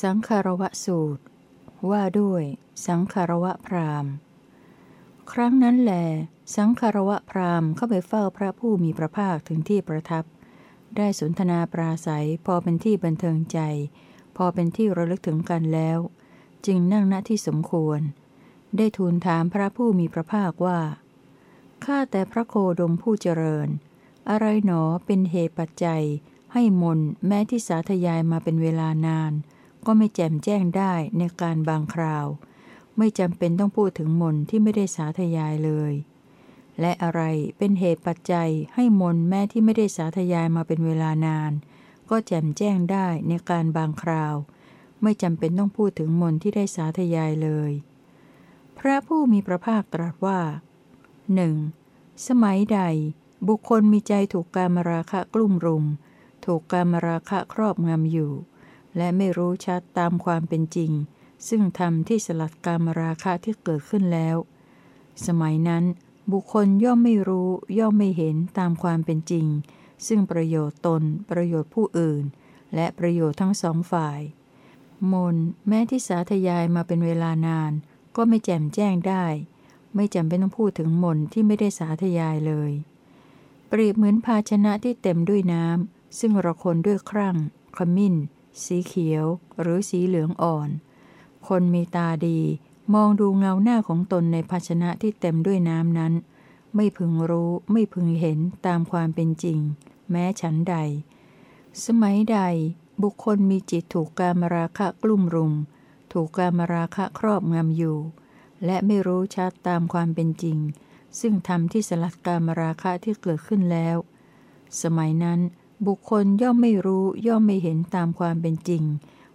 สังคารวะสูตร ว่าด้วย สังคารวะพราหมณ์ ครั้งนั้นแหลสังคารวะพราหมณ์เข้าไปเฝ้าพระผู้มีพระภาคถึงที่ประทับ ได้สนทนาปราศัยพอเป็นที่บันเทิงใจ พอเป็นที่ระลึกถึงกันแล้ว จึงนั่งณที่สมควร ได้ทูลถามพระผู้มีพระภาคว่าข้าแต่พระโคดมผู้เจริญ อะไรหนอเป็นเหตุปัจจัย ให้มนแม้ที่สาธยายมาเป็นเวลานาน ก็ไม่แจ่มแจ้งได้ในการบางคราว ไม่จำเป็นต้องพูดถึงมนที่ไม่ได้สาธยายเลย และอะไรเป็นเหตุปัจจัยให้มนแม้ที่ไม่ได้สาธยายมาเป็นเวลานาน ก็แจ่มแจ้งได้ในการบางคราว ไม่จำเป็นต้องพูดถึงมนที่ได้สาธยายเลย พระผู้มีพระภาคตรัสว่าหนึ่งสมัยใด บุคคลมีใจถูกการมราคะกลุ่มรุม ถูกการมราคะครอบงำอยู่ และไม่รู้ชัดตามความเป็นจริง ซึ่งธรรมที่สลัดกามราคะที่เกิดขึ้นแล้ว สมัยนั้น บุคคลย่อมไม่รู้ย่อมไม่เห็นตามความเป็นจริง ซึ่งประโยชน์ตน ประโยชน์ผู้อื่น และประโยชน์ทั้งสองฝ่ายมนแม้ที่สาธยายมาเป็นเวลานาน ก็ไม่แจ่มแจ้งได้ ไม่จำเป็นต้องพูดถึงมนที่ไม่ได้สาธยายเลย เปรียบเหมือนภาชนะที่เต็มด้วยน้ำซึ่งระคนด้วยครั่งขมิ้น สีเขียวหรือสีเหลืองอ่อน คนมีตาดีมองดูเงาหน้าของตนในภาชนะที่เต็มด้วยน้ำนั้น ไม่พึงรู้ไม่พึงเห็นตามความเป็นจริง แม้ฉันใด สมัยใดบุคคลมีจิตถูกการมราคะกลุ่มรุม ถูกการมราคะครอบงำอยู่ และไม่รู้ชัดตามความเป็นจริง ซึ่งทำที่สลัดการมราคะที่เกิดขึ้นแล้ว สมัยนั้น บุคคลย่อมไม่รู้ย่อมไม่เห็นตามความเป็นจริง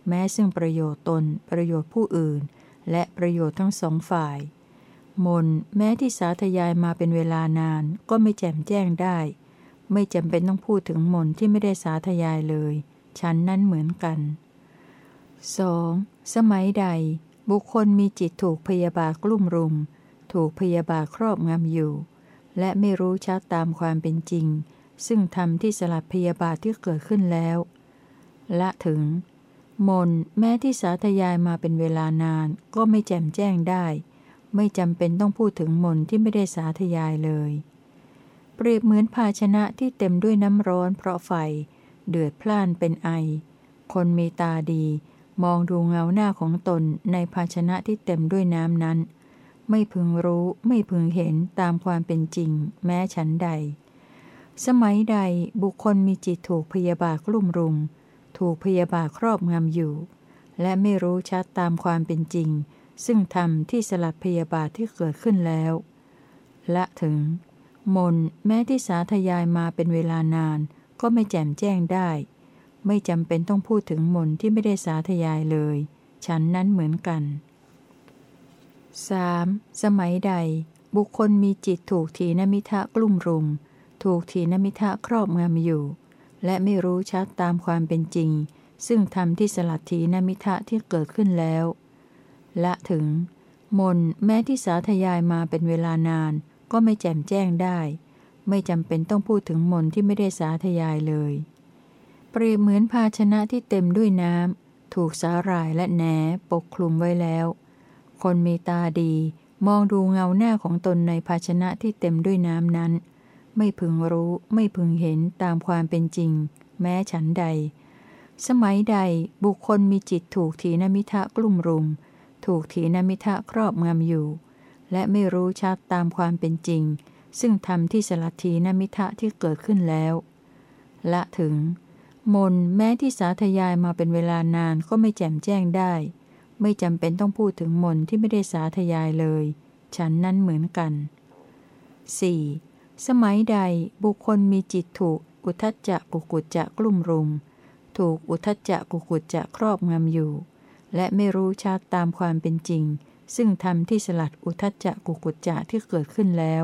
แม้ซึ่งประโยชน์ตน ประโยชน์ผู้อื่น และประโยชน์ทั้งสองฝ่าย มนแม้ที่สาธยายมาเป็นเวลานานก็ไม่แจ่มแจ้งได้ ไม่จำเป็นต้องพูดถึงมนที่ไม่ได้สาธยายเลยฉันนั้นเหมือนกัน 2. สมัยใด บุคคลมีจิตถูกพยาบาทกลุ่มรุม ถูกพยาบาทครอบงำอยู่ และไม่รู้ชัดตามความเป็นจริง ซึ่งธรรมที่สลัดพยาบาทที่เกิดขึ้นแล้ว ละถึง มนแม้ที่สาธยายมาเป็นเวลานานก็ไม่แจ่มแจ้งได้ ไม่จำเป็นต้องพูดถึงมนที่ไม่ได้สาธยายเลย เปรียบเหมือนภาชนะที่เต็มด้วยน้ำร้อนเพราะไฟ เดือดพล่านเป็นไอ คนมีตาดี มองดูเงาหน้าของตนในภาชนะที่เต็มด้วยน้ำนั้น ไม่พึงรู้ไม่พึงเห็นตามความเป็นจริง แม้ฉันใด สมัยใดบุคคลมีจิตถูกพยาบาทกลุ่มรุม ถูกพยาบาทครอบงำอยู่ และไม่รู้ชัดตามความเป็นจริง ซึ่งธรรมที่สลัดพยาบาทที่เกิดขึ้นแล้วและถึง มนแม้ที่สาธยายมาเป็นเวลานาน ก็ไม่แจ่มแจ้งได้ ไม่จำเป็นต้องพูดถึงมนที่ไม่ได้สาธยายเลย ฉันนั้นเหมือนกัน 3. สมัยใด บุคคลมีจิตถูกทีนมิทะกลุ่มรุม ถูกทีนมิทะครอบงำอยู่ และไม่รู้ชัดตามความเป็นจริง ซึ่งธรรมที่สลัดทีนมิทะที่เกิดขึ้นแล้ว ละถึง มนแม้ที่สาธยายมาเป็นเวลานานก็ไม่แจ่มแจ้งได้ ไม่จำเป็นต้องพูดถึงมนที่ไม่ได้สาธยายเลย เปรียบเหมือนภาชนะที่เต็มด้วยน้ำถูกสาหร่ายและแหนปกคลุมไว้แล้ว คนมีตาดีมองดูเงาหน้าของตนในภาชนะที่เต็มด้วยน้ำนั้น ไม่พึงรู้ ไม่พึงเห็นตามความเป็นจริง แม้ฉันใด สมัยใดบุคคลมีจิตถูกถีนมิทะกลุ่มรุม ถูกถีนมิทะครอบงำอยู่ และไม่รู้ชัดตามความเป็นจริง ซึ่งทำที่สลัดทีนมิทะที่เกิดขึ้นแล้ว ละถึง มนแม้ที่สาธยายมาเป็นเวลานานก็ไม่แจ่มแจ้งได้ ไม่จำเป็นต้องพูดถึงมนที่ไม่ได้สาธยายเลย ฉันนั้นเหมือนกัน 4. สมัยใดบุคคลมีจิตถูกอุทจจะกุกุจจะกลุ่มรุม ถูกอุทจจะกุกุจจะครอบงำอยู่ และไม่รู้ชัดตามความเป็นจริง ซึ่งทำที่สลัดอุทจจะกุกุจจะที่เกิดขึ้นแล้ว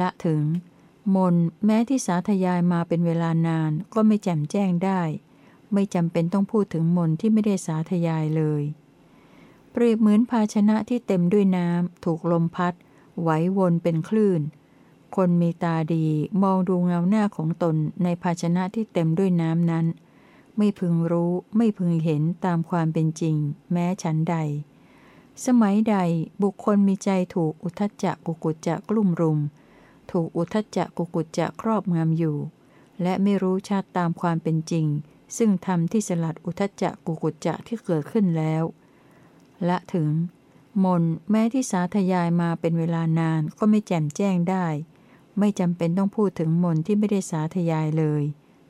ละถึง มนแม้ที่สาธยายมาเป็นเวลานานก็ไม่แจ่มแจ้งได้ ไม่จำเป็นต้องพูดถึงมนที่ไม่ได้สาธยายเลย เปรียบเหมือนภาชนะที่เต็มด้วยน้ำถูกลมพัดไหววนเป็นคลื่น คนมีตาดีมองดูเงาหน้าของตนในภาชนะที่เต็มด้วยน้ำนั้น ไม่พึงรู้ไม่พึงเห็นตามความเป็นจริง แม้ฉันใด สมัยใดบุคคลมีใจถูกอุทจจะกุกุจจะกลุ่มรุม ถูกอุทจจะกุกุจจะครอบงำอยู่ และไม่รู้ชัดตามความเป็นจริง ซึ่งทำที่สลัดอุทจจะกุกุจจะที่เกิดขึ้นแล้ว ละถึงมนแม้ที่สาธยายมาเป็นเวลานานก็ไม่แจ่มแจ้งได้ ไม่จำเป็นต้องพูดถึงมนที่ไม่ได้สาธยายเลย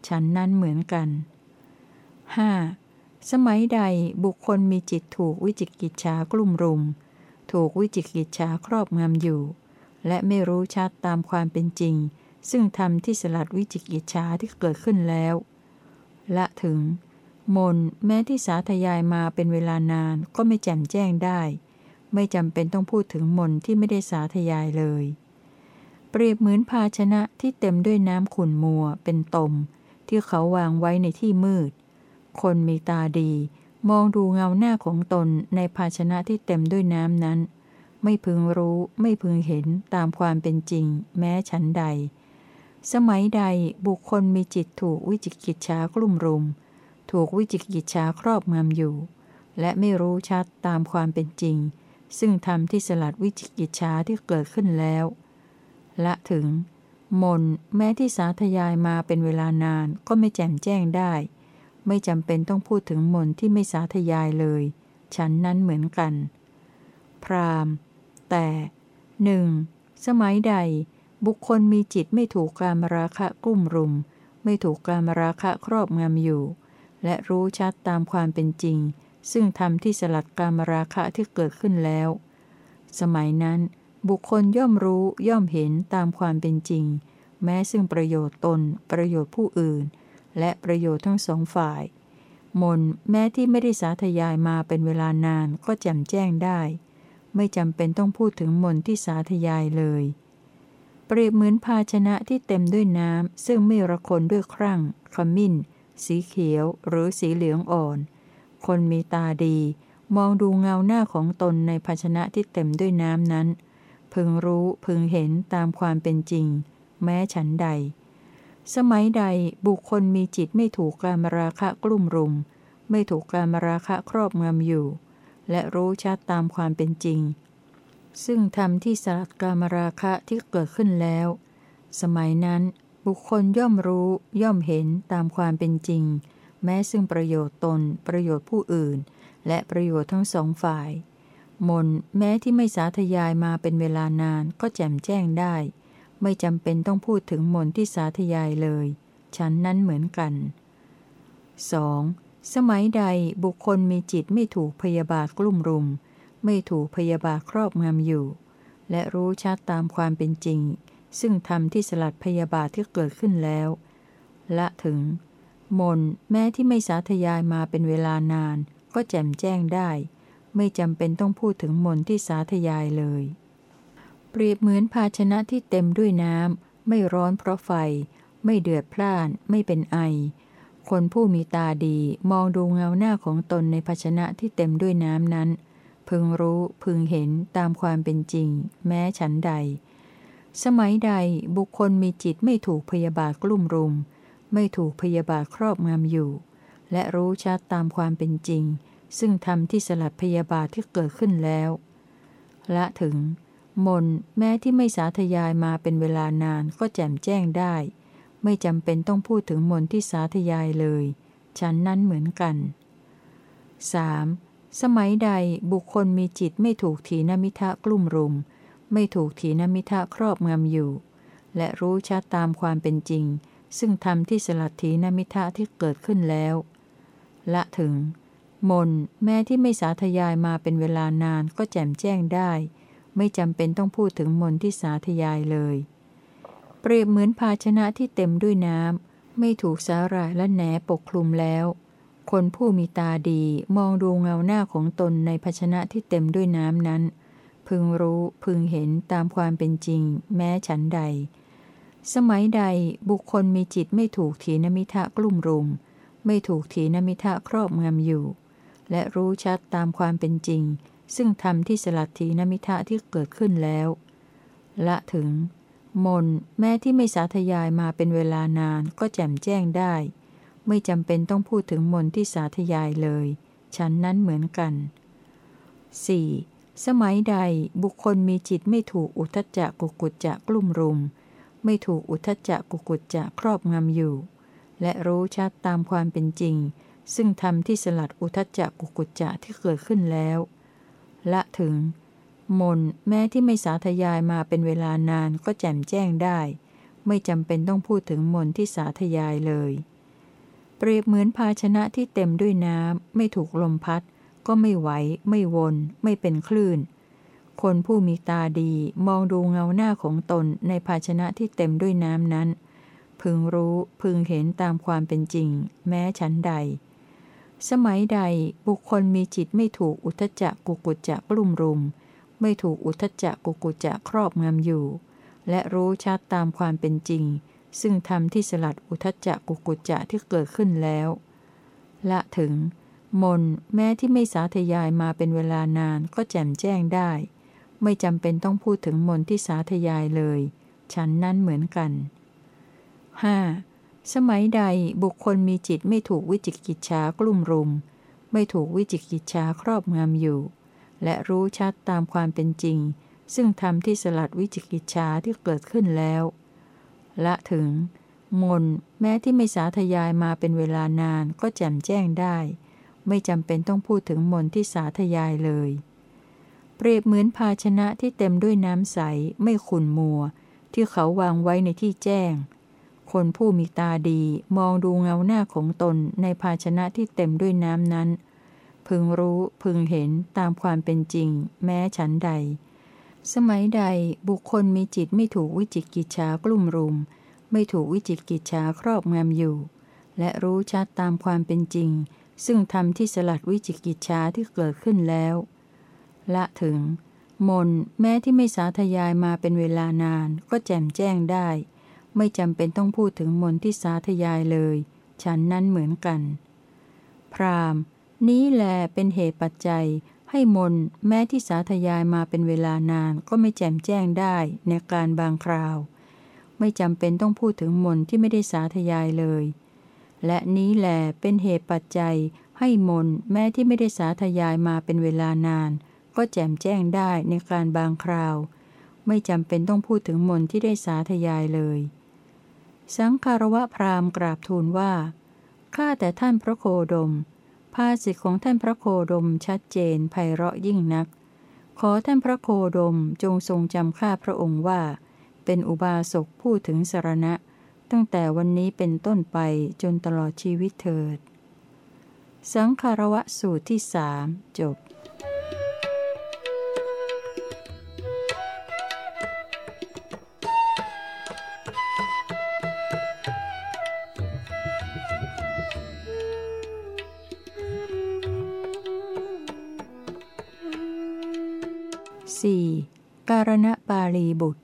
ฉันนั้นเหมือนกัน 5. สมัยใดบุคคลมีจิตถูกวิจิกิจฉากลุ่มรุม ถูกวิจิกิจฉาครอบงำอยู่ และไม่รู้ชัดตามความเป็นจริง ซึ่งทำที่สลัดวิจิกิจฉาที่เกิดขึ้นแล้ว ละถึง มนแม้ที่สาธยายมาเป็นเวลานานก็ไม่แจ่มแจ้งได้ ไม่จำเป็นต้องพูดถึงมนที่ไม่ได้สาธยายเลย เปรียบเหมือนภาชนะที่เต็มด้วยน้ำขุ่นมัวเป็นตม ที่เขาวางไว้ในที่มืด คนมีตาดี มองดูเงาหน้าของตนในภาชนะที่เต็มด้วยน้ำนั้น ไม่พึงรู้ไม่พึงเห็นตามความเป็นจริง แม้ฉันใด สมัยใดบุคคลมีจิตถูกวิจิกิจฉากลุ่มรุม ถูกวิจิกิจฉาครอบงำอยู่ และไม่รู้ชัดตามความเป็นจริง ซึ่งทำที่สลัดวิจิกิจฉาที่เกิดขึ้นแล้ว ละถึง มนแม้ที่สาธยายมาเป็นเวลานานก็ไม่แจ่มแจ้งได้ ไม่จำเป็นต้องพูดถึงมนที่ไม่สาธยายเลย ฉันนั้นเหมือนกัน พรามแต่หนึ่งสมัยใด บุคคลมีจิตไม่ถูกการมราคะกุ้มรุม ไม่ถูกการมราคะครอบงำอยู่ และรู้ชัดตามความเป็นจริง ซึ่งทำที่สลัดการมราคะที่เกิดขึ้นแล้ว สมัยนั้น บุคคลย่อมรู้ย่อมเห็นตามความเป็นจริง แม้ซึ่งประโยชน์ตน ประโยชน์ผู้อื่น และประโยชน์ทั้งสองฝ่าย มนแม้ที่ไม่ได้สาธยายมาเป็นเวลานานก็แจ่มแจ้งได้ ไม่จำเป็นต้องพูดถึงมนที่สาธยายเลย เปรียบเหมือนภาชนะที่เต็มด้วยน้ำซึ่งไม่ระคนด้วยครั่ง ขมิ้น สีเขียว หรือสีเหลืองอ่อน คนมีตาดี มองดูเงาหน้าของตนในภาชนะที่เต็มด้วยน้ำนั้น พึงรู้พึงเห็นตามความเป็นจริง แม้ฉันใด สมัยใดบุคคลมีจิตไม่ถูกการมราคะกลุ่มรุม ไม่ถูกการมราคะครอบงำอยู่ และรู้ชัดตามความเป็นจริง ซึ่งทำที่สลัดการมราคะที่เกิดขึ้นแล้ว สมัยนั้นบุคคลย่อมรู้ย่อมเห็นตามความเป็นจริง แม้ซึ่งประโยชน์ตน ประโยชน์ผู้อื่น และประโยชน์ทั้งสองฝ่าย มนแม้ที่ไม่สาธยายมาเป็นเวลานานก็แจ่มแจ้งได้ ไม่จำเป็นต้องพูดถึงมนที่สาธยายเลย ฉันนั้นเหมือนกัน 2. สมัยใดบุคคลมีจิตไม่ถูกพยาบาทกลุ่มรุม ไม่ถูกพยาบาทครอบงำอยู่ และรู้ชัดตามความเป็นจริง ซึ่งทำที่สลัดพยาบาทที่เกิดขึ้นแล้ว ละถึง มนแม้ที่ไม่สาธยายมาเป็นเวลานาน ก็แจ่มแจ้งได้ ไม่จำเป็นต้องพูดถึงมนที่สาธยายเลย เปรียบเหมือนภาชนะที่เต็มด้วยน้ำไม่ร้อนเพราะไฟ ไม่เดือดพล่าน ไม่เป็นไอ คนผู้มีตาดีมองดูเงาหน้าของตนในภาชนะที่เต็มด้วยน้ำนั้น พึงรู้พึงเห็นตามความเป็นจริง แม้ฉันใด สมัยใดบุคคลมีจิตไม่ถูกพยาบาทกลุ่มรุม ไม่ถูกพยาบาทครอบงำอยู่ และรู้ชัดตามความเป็นจริง ซึ่งทำที่สลัดพยาบาทที่เกิดขึ้นแล้วละถึง มนแม้ที่ไม่สาธยายมาเป็นเวลานานก็แจ่มแจ้งได้ ไม่จำเป็นต้องพูดถึงมนที่สาธยายเลย ฉันนั้นเหมือนกัน 3. สมัยใดบุคคลมีจิตไม่ถูกถีนมิทะกลุ่มรุม ไม่ถูกถีนมิทะครอบงำอยู่ และรู้ชัดตามความเป็นจริง ซึ่งทำที่สลัดถีนมิทะที่เกิดขึ้นแล้ว ละถึง มนแม้ที่ไม่สาธยายมาเป็นเวลานานก็แจ่มแจ้งได้ ไม่จำเป็นต้องพูดถึงมนที่สาธยายเลย เปรียบเหมือนภาชนะที่เต็มด้วยน้ำไม่ถูกสาหร่ายและแหนปกคลุมแล้ว คนผู้มีตาดีมองดูเงาหน้าของตนในภาชนะที่เต็มด้วยน้ำนั้น พึงรู้พึงเห็นตามความเป็นจริง แม้ฉันใด สมัยใดบุคคลมีจิตไม่ถูกถีนมิทะกลุ่มรุม ไม่ถูกถีนมิทะครอบงำอยู่ และรู้ชัดตามความเป็นจริง ซึ่งทำที่สลัดทีนมิทะที่เกิดขึ้นแล้ว ละถึง มนแม้ที่ไม่สาธยายมาเป็นเวลานานก็แจ่มแจ้งได้ ไม่จำเป็นต้องพูดถึงมนที่สาธยายเลย ฉันนั้นเหมือนกัน 4. สมัยใดบุคคลมีจิตไม่ถูกอุทจจะกุกุจจะกลุ่มรุม ไม่ถูกอุทจจะกุกุจจะครอบงำอยู่ และรู้ชัดตามความเป็นจริง ซึ่งทำที่สลัดอุทจจะกุกุจจะที่เกิดขึ้นแล้ว ละถึง มนแม้ที่ไม่สาธยายมาเป็นเวลานานก็แจ่มแจ้งได้ ไม่จำเป็นต้องพูดถึงมนที่สาธยายเลย เปรียบเหมือนภาชนะที่เต็มด้วยน้ำไม่ถูกลมพัด ก็ไม่ไหว ไม่วน ไม่เป็นคลื่น คนผู้มีตาดีมองดูเงาหน้าของตนในภาชนะที่เต็มด้วยน้ำนั้น พึงรู้พึงเห็นตามความเป็นจริง แม้ชั้นใด สมัยใดบุคคลมีจิตไม่ถูกอุทจจะกุกุจจะกลุ่มรุม ไม่ถูกอุทจจะกุกุจจะครอบงำอยู่ และรู้ชัดตามความเป็นจริง ซึ่งทำที่สลัดอุทจจะกุกุจจะที่เกิดขึ้นแล้ว ละถึง มนแม้ที่ไม่สาธยายมาเป็นเวลานานก็แจ่มแจ้งได้ ไม่จำเป็นต้องพูดถึงมนที่สาธยายเลย ฉันนั้นเหมือนกัน 5. สมัยใดบุคคลมีจิตไม่ถูกวิจิกิจฉากลุ่มรุม ไม่ถูกวิจิกิจฉาครอบงำอยู่ และรู้ชัดตามความเป็นจริง ซึ่งทำที่สลัดวิจิกิจฉาที่เกิดขึ้นแล้ว ละถึง มนแม้ที่ไม่สาธยายมาเป็นเวลานานก็แจ่มแจ้งได้ ไม่จำเป็นต้องพูดถึงมนที่สาธยายเลย เปรียบเหมือนภาชนะที่เต็มด้วยน้ำใสไม่ขุนมัว ที่เขาวางไว้ในที่แจ้ง คนผู้มีตาดีมองดูเงาหน้าของตนในภาชนะที่เต็มด้วยน้ำนั้น พึงรู้พึงเห็นตามความเป็นจริง แม้ฉันใด สมัยใดบุคคลมีจิตไม่ถูกวิจิกิจฉากลุ่มรุม ไม่ถูกวิจิกิจฉาครอบงำอยู่ และรู้ชัดตามความเป็นจริง ซึ่งทำที่สลัดวิจิกิจชาที่เกิดขึ้นแล้ว ละถึง มนแม้ที่ไม่สาธยายมาเป็นเวลานานก็แจ่มแจ้งได้ ไม่จำเป็นต้องพูดถึงมนที่สาธยายเลย ฉันนั้นเหมือนกัน พรามนี้แลเป็นเหตุปัจจัย ให้มนแม้ที่สาธยายมาเป็นเวลานานก็ไม่แจ่มแจ้งได้ในการบางคราว ไม่จำเป็นต้องพูดถึงมนที่ไม่ได้สาธยายเลย และนี้แหลเป็นเหตุปัจจัย ให้มนแม้ที่ไม่ได้สาธยายมาเป็นเวลานาน ก็แจ่มแจ้งได้ในการบางคราว ไม่จำเป็นต้องพูดถึงมนที่ได้สาธยายเลย สังคารวะพราหมณ์กราบทูลว่า ข้าแต่ท่านพระโคดม ภาษิตของท่านพระโคดมชัดเจนไพเราะยิ่งนัก ขอท่านพระโคดมจงทรงจำข้าพระองค์ว่า เป็นอุบาสกพูดถึงสารณะ ตั้งแต่วันนี้เป็นต้นไปจนตลอดชีวิตเถิด สังคารวะสูตรที่สามจบ สี่การณปาลีบุตร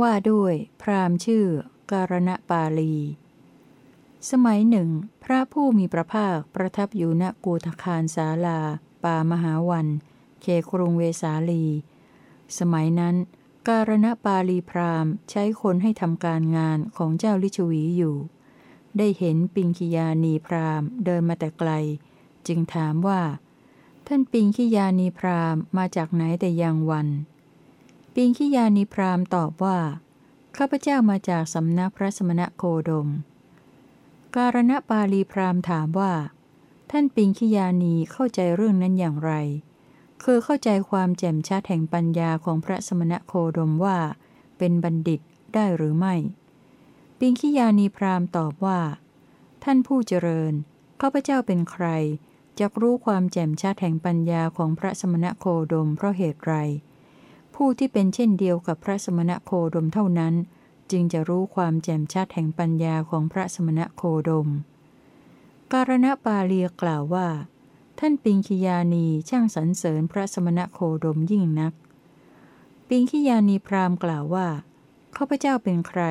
ว่าด้วยพรามชื่อ การณปาลี สมัยหนึ่ง พระผู้มีพระภาคประทับอยู่ณกูทคารสาลา ป่ามหาวัน เขครุงเวสาลี สมัยนั้น การณปาลีพรามใช้คนให้ทำการงานของเจ้าลิชวีอยู่ ได้เห็นปิงคิยานีพรามเดินมาแต่ไกล จึงถามว่า ท่านปิงคิยานีพรามมาจากไหนแต่ยังวัน ปิงคิยานีพรามตอบว่า ข้าพเจ้ามาจากสำนักพระสมณะโคดม การณปาลีพรามถามว่า ท่านปิงคิยานีเข้าใจเรื่องนั้นอย่างไร คือเข้าใจความแจ่มชัดแห่งปัญญาของพระสมณะโคดมว่า เป็นบัณฑิตได้หรือไม่ ปิงคิยานีพรามตอบว่า ท่านผู้เจริญข้าพเจ้าเป็นใคร จะรู้ความแจ่มชัดแห่งปัญญาของพระสมณะโคดมเพราะเหตุไร ผู้ที่เป็นเช่นเดียวกับพระสมณะโคดมเท่านั้น จึงจะรู้ความแจ่มชัดแห่งปัญญาของพระสมณะโคดม การณปาเลียกล่าวว่า ท่านปิงคิยานีช่างสรรเสริญพระสมณะโคดมยิ่งนัก ปิงคิยานีพราหมณ์กล่าวว่าข้าพเจ้าเป็นใคร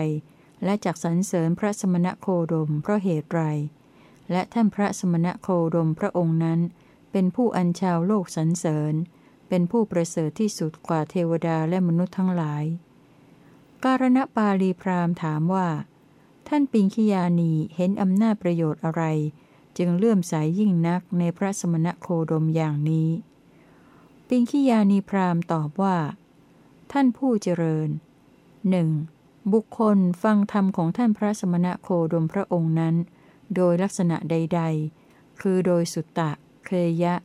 และจากสรรเสริญพระสมณะโคดมเพราะเหตุไร และท่านพระสมณะโคดมพระองค์นั้น เป็นผู้อัญชาวโลกสรรเสริญ เป็นผู้ประเสริฐที่สุดกว่าเทวดาและมนุษย์ทั้งหลาย การณปาลีพราหมณ์ถามว่า ท่านปิงคิยานีเห็นอำนาจประโยชน์อะไร จึงเลื่อมใสยยิ่งนักในพระสมณะโคดมอย่างนี้ ปิงคิยานีพราหมณ์ตอบว่า ท่านผู้เจริญหนึ่งบุคคลฟังธรรมของท่านพระสมณะโคดมพระองค์นั้น โดยลักษณะใด ๆ คือโดยสุตตะ เคยะ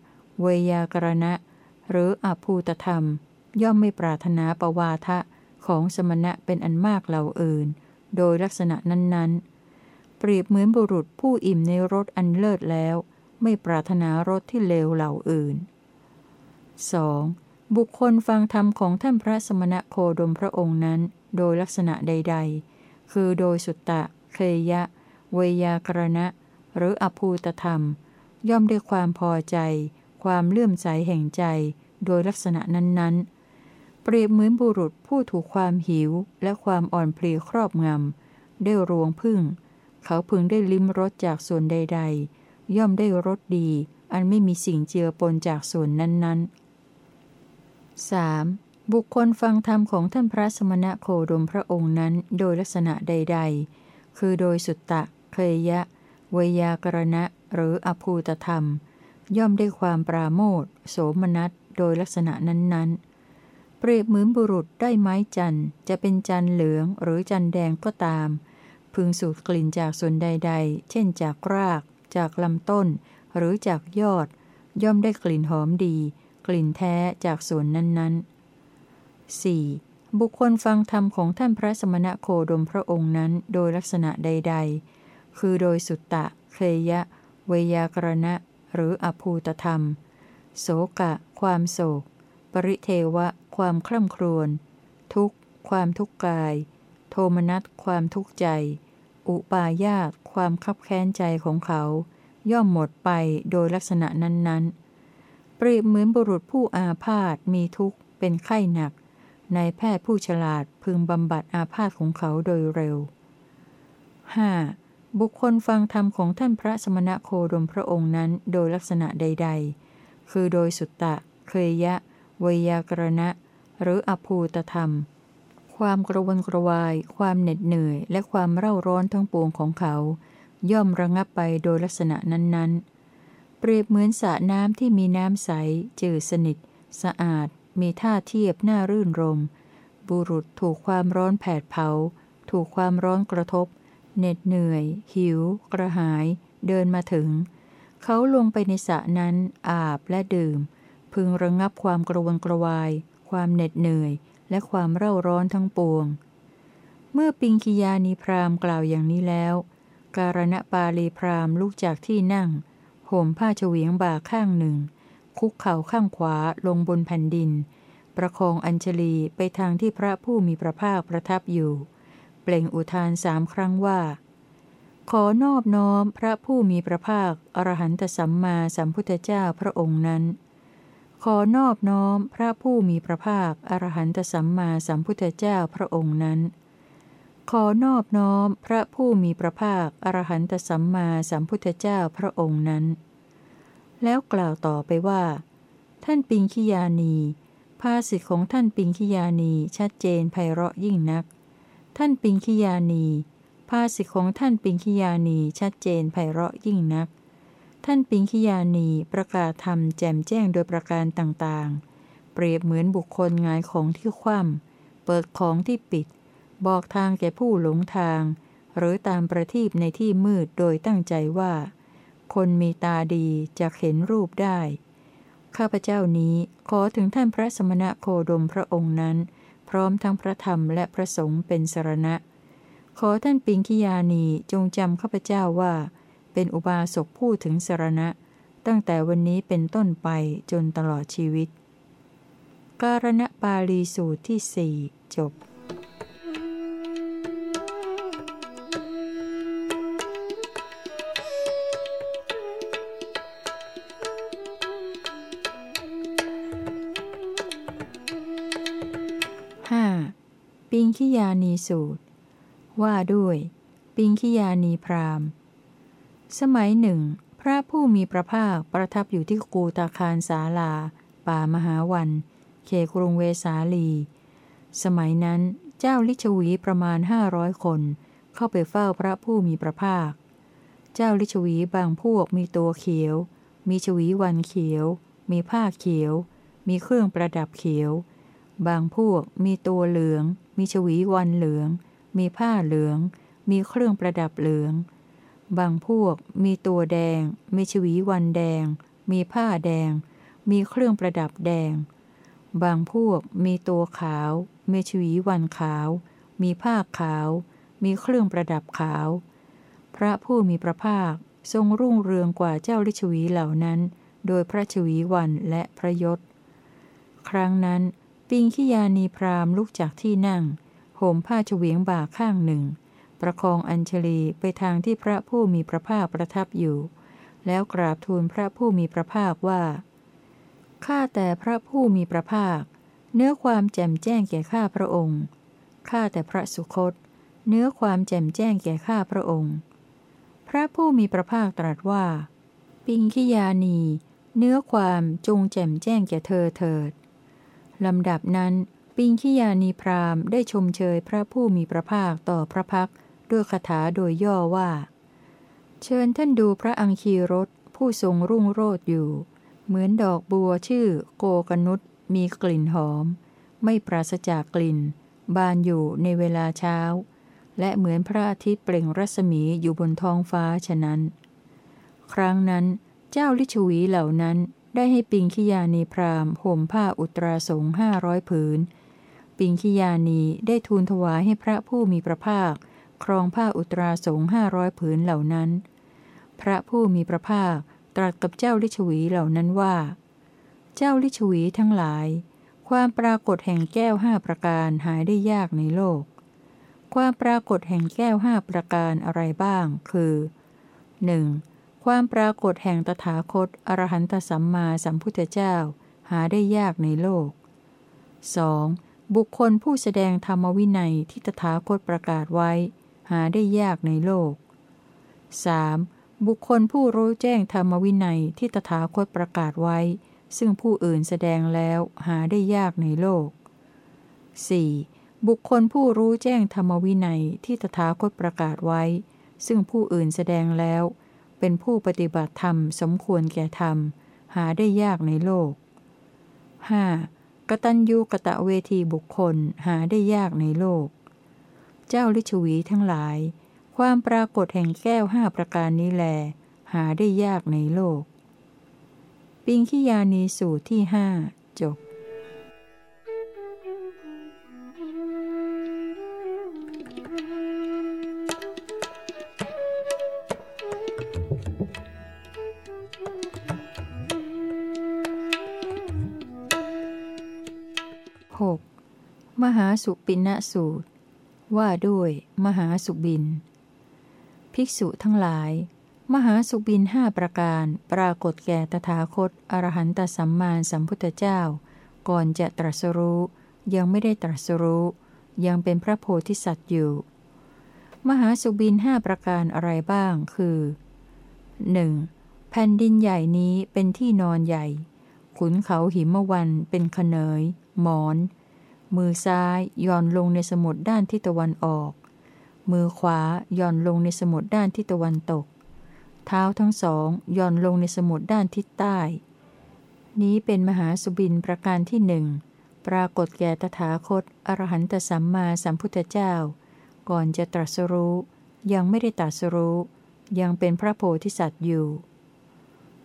เวยากรณะ หรืออภูตธรรม ย่อมไม่ปรารถนาปวาทะของสมณะเป็นอันมากเหล่าอื่น โดยลักษณะนั้นๆ เปรียบเหมือนบุรุษผู้อิ่มในรสอันเลิศแล้ว ไม่ปรารถนารสที่เลวเหล่าอื่น 2. บุคคลฟังธรรมของท่านพระสมณะโคดมพระองค์นั้น โดยลักษณะใด ๆ คือโดยสุตตะ เคยะเเวยากรณะ หรืออภูตธรรม ย่อมได้ความพอใจ ความเลื่อมใสแห่งใจ โดยลักษณะนั้นๆ เปรียบเหมือนบุรุษผู้ถูกความหิวและความอ่อนเพลียครอบงำได้รวงพึ่ง เขาพึงได้ลิ้มรสจากส่วนใด ๆ ย่อมได้รสดี อันไม่มีสิ่งเจือปนจากส่วนนั้นๆ 3. บุคคลฟังธรรมของท่านพระสมณะโคดมพระองค์นั้นโดยลักษณะใด ๆ คือโดยสุตตะ เคยยะวยากรณะหรืออภูตธรรม ย่อมได้ความปราโมทโสมนัสโดยลักษณะนั้นๆ เปรียบเหมือนบุรุษได้ไม้จันจะเป็นจันเหลืองหรือจันแดงก็ตาม พึงสูดกลิ่นจากส่วนใด ๆ เช่นจากราก จากลำต้น หรือจากยอด ย่อมได้กลิ่นหอมดี กลิ่นแท้จากส่วนนั้นๆ 4. บุคคลฟังธรรมของท่านพระสมณะโคดมพระองค์นั้นโดยลักษณะใด ๆ คือโดยสุตตะ เคยะ เวยากรณะ หรืออภูตธรรม โสกะ ความโศก ปริเทวะ ความคร่ำครวญ ทุกข์ ความทุกข์กาย โทมนัส ความทุกข์ใจ อุปาญาต ความคับแค้นใจของเขา ย่อมหมดไปโดยลักษณะนั้นๆ เปรียบเหมือนบุรุษผู้อาพาธมีทุกข์ เป็นไข้หนัก ในแพทย์ผู้ฉลาดพึงบำบัดอาพาธของเขาโดยเร็ว 5. บุคคลฟังธรรมของท่านพระสมณะโคดมพระองค์นั้นโดยลักษณะใด ๆ คือโดยสุตตะ เคยยะวยากรณะ หรืออภูตธรรม ความกระวนกระวาย ความเหน็ดเหนื่อย และความเร่าร้อนทั้งปวงของเขา ย่อมระงับไปโดยลักษณะนั้นๆ เปรียบเหมือนสระน้ำที่มีน้ำใส จืดสนิท สะอาด มีท่าเทียบน่ารื่นรม บุรุษถูกความร้อนแผดเผา ถูกความร้อนกระทบ เหน็ดเหนื่อย หิว กระหาย เดินมาถึง เขาลงไปในสระนั้น อาบและดื่ม พึงระงงับความกระวนกระวาย ความเหน็ดเหนื่อย และความเร่าร้อนทั้งปวง เมื่อปิงคิยานีพรามกล่าวอย่างนี้แล้ว การณปาลีพรามลุกจากที่นั่งห่มผ้าเฉวียงบ่าข้างหนึ่ง คุกเข่าข้างขวาลงบนแผ่นดิน ประคองอัญชลีไปทางที่พระผู้มีพระภาคประทับอยู่ เปล่งอุทานสามครั้งว่า ขอนอบน้อมพระผู้มีพระภาค อรหันตสัมมาสัมพุทธเจ้าพระองค์นั้น ขอนอบน้อมพระผู้มีพระภาค อรหันตสัมมาสัมพุทธเจ้าพระองค์นั้น ขอนอบน้อมพระผู้มีพระภาค อรหันตสัมมาสัมพุทธเจ้าพระองค์นั้น แล้วกล่าวต่อไปว่า ท่านปิงคิยานีภาษิตของท่านปิงคิยานีชัดเจนไพเราะยิ่งนัก ท่านปิงคิยานี ภาษิตของท่านปิงคิยานีชัดเจนไพเราะยิ่งนัก ท่านปิงคิยานีประกาศธรรมแจ่มแจ้งโดยประการต่างๆ เปรียบเหมือนบุคคลงายของที่คว่ำเปิดของที่ปิด บอกทางแก่ผู้หลงทาง หรือตามประทีปในที่มืดโดยตั้งใจว่า คนมีตาดีจะเห็นรูปได้ ข้าพเจ้านี้ขอถึงท่านพระสมณะโคดมพระองค์นั้น พร้อมทั้งพระธรรมและพระสงฆ์เป็นสรณะ ขอท่านปิงคิยานีจงจำข้าพเจ้าว่า เป็นอุบาสกผู้ถึงสรณะ ตั้งแต่วันนี้เป็นต้นไปจนตลอดชีวิต การณปาลีสูตรที่สี่จบ คิยานีสูตร ว่าด้วย ปิงคิยานีพราหมณ์ สมัยหนึ่ง พระผู้มีพระภาคประทับอยู่ที่กูตาคารสาลา ป่ามหาวัน เขกรุงเวสาลี สมัยนั้นเจ้าลิชวีประมาณห้าร้อยคน เข้าไปเฝ้าพระผู้มีพระภาค เจ้าลิชวีบางพวกมีตัวเขียว มีชวีวันเขียว มีผ้าเขียว มีเครื่องประดับเขียว บางพวกมีตัวเหลือง มีชวีวันเหลือง มีผ้าเหลือง มีเครื่องประดับเหลือง บางพวกมีตัวแดง มีชวีวันแดง มีผ้าแดง มีเครื่องประดับแดง บางพวกมีตัวขาว มีชวีวันขาว มีผ้าขาว มีเครื่องประดับขาว พระผู้มีพระภาคทรงรุ่งเรืองกว่าเจ้าลิชวีเหล่านั้น โดยพระชวีวันและพระยศ ครั้งนั้น ปิงขิยานีพรามลุกจากที่นั่งห่มผ้าเฉวียงบ่าข้างหนึ่ง ประคองอัญชลีไปทางที่พระผู้มีพระภาคประทับอยู่ แล้วกราบทูลพระผู้มีพระภาคว่า ข้าแต่พระผู้มีพระภาค เนื้อความแจ่มแจ้งแก่ข้าพระองค์ ข้าแต่พระสุคต เนื้อความแจ่มแจ้งแก่ข้าพระองค์ พระผู้มีพระภาคตรัสว่า ปิงคิยานี เนื้อความจงแจ่มแจ้งแก่เธอเถิด ลำดับนั้นปิงคิยานีพรามได้ชมเชยพระผู้มีพระภาคต่อพระพักด้วยคาถาโดยย่อว่า เชิญท่านดูพระอังคีรถผู้ทรงรุ่งโรจน์อยู่ เหมือนดอกบัวชื่อโกกนุษมีกลิ่นหอม ไม่ปราศจากกลิ่น บานอยู่ในเวลาเช้า และเหมือนพระอาทิตย์เปล่งรัศมีอยู่บนท้องฟ้าฉะนั้น ครั้งนั้นเจ้าลิชวีเหล่านั้น ได้ให้ปิงคิยานีพราหม์ห่มผ้าอุตราสงห้าร้อยผืน ปิงคิยานีได้ทูลถวายให้พระผู้มีพระภาค ครองผ้าอุตราสงห้าร้อยผืนเหล่านั้น พระผู้มีพระภาคตรัสกับเจ้าลิชวีเหล่านั้นว่า เจ้าลิชวีทั้งหลาย ความปรากฏแห่งแก้วห้าประการหายได้ยากในโลก ความปรากฏแห่งแก้วห้าประการอะไรบ้าง คือ 1. ความปรากฏแห่งตถาคต อรหันตสัมมาสัมพุทธเจ้า หาได้ยากในโลก 2. บุคคลผู้แสดงธรรมวินัยที่ตถาคตประกาศไว้ หาได้ยากในโลก 3. บุคคลผู้รู้แจ้งธรรมวินัยที่ตถาคตประกาศไว้ ซึ่งผู้อื่นแสดงแล้วหาได้ยากในโลก 4. บุคคลผู้รู้แจ้งธรรมวินัยที่ตถาคตประกาศไว้ ซึ่งผู้อื่นแสดงแล้ว เป็นผู้ปฏิบัติธรรมสมควรแก่ธรรม หาได้ยากในโลก 5. กตัญญูกะตะเวทีบุคคลหาได้ยากในโลก เจ้าลิชวีทั้งหลาย ความปรากฏแห่งแก้วห้าประการนี้แล หาได้ยากในโลก ปิงคิยานีสูตรที่ห้าจบ สุปินสูตร ว่าด้วย มหาสุบิน ภิกษุทั้งหลาย มหาสุบินห้าประการ ปรากฏแก่ตถาคตอรหันตสัมมาสัมพุทธเจ้า ก่อนจะตรัสรู้ ยังไม่ได้ตรัสรู้ ยังเป็นพระโพธิสัตว์อยู่ มหาสุบินห้าประการอะไรบ้างคือ 1. แผ่นดินใหญ่นี้เป็นที่นอนใหญ่ ขุนเขาหิมวันเป็นขเนยหมอน มือซ้ายย่อนลงในสมุดด้านทิศตะวันออก มือขวาย่อนลงในสมุดด้านทิศตะวันตก เท้าทั้งสองย่อนลงในสมุดด้านทิศใต้ นี้เป็นมหาสุบินประการที่หนึ่งปรากฏแก่ตถาคต อรหันตสัมมาสัมพุทธเจ้า ก่อนจะตรัสรู้ ยังไม่ได้ตรัสรู้ ยังเป็นพระโพธิสัตว์อยู่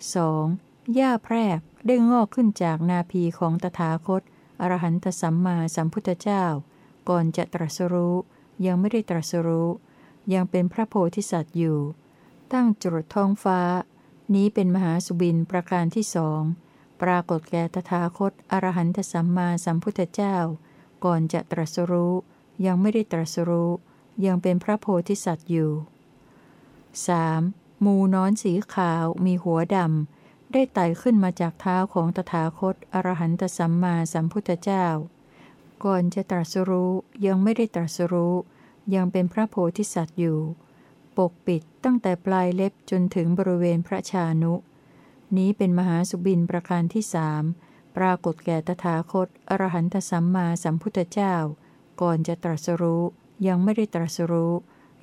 2. หญ้าแพรกได้งอกขึ้นจากนาภีของตถาคต อรหันตสัมมาสัมพุทธเจ้า ก่อนจะตรัสรู้ยังไม่ได้ตรัสรู้ ยังเป็นพระโพธิสัตว์อยู่ ตั้งจรดท้องฟ้า นี้เป็นมหาสุบินประการที่สองปรากฏแก่ตถาคตอรหันตสัมมาสัมพุทธเจ้า ก่อนจะตรัสรู้ ยังไม่ได้ตรัสรู้ ยังเป็นพระโพธิสัตว์อยู่ 3. มูนอนสีขาวมีหัวดำ ได้ไต่ขึ้นมาจากเท้าของตถาคต อรหันตสัมมาสัมพุทธเจ้า ก่อนจะตรัสรู้ยังไม่ได้ตรัสรู้ ยังเป็นพระโพธิสัตว์อยู่ ปกปิดตั้งแต่ปลายเล็บจนถึงบริเวณพระชานุ นี้เป็นมหาสุบินประการที่สามปรากฏแก่ตถาคต อรหันตสัมมาสัมพุทธเจ้า ก่อนจะตรัสรู้ยังไม่ได้ตรัสรู้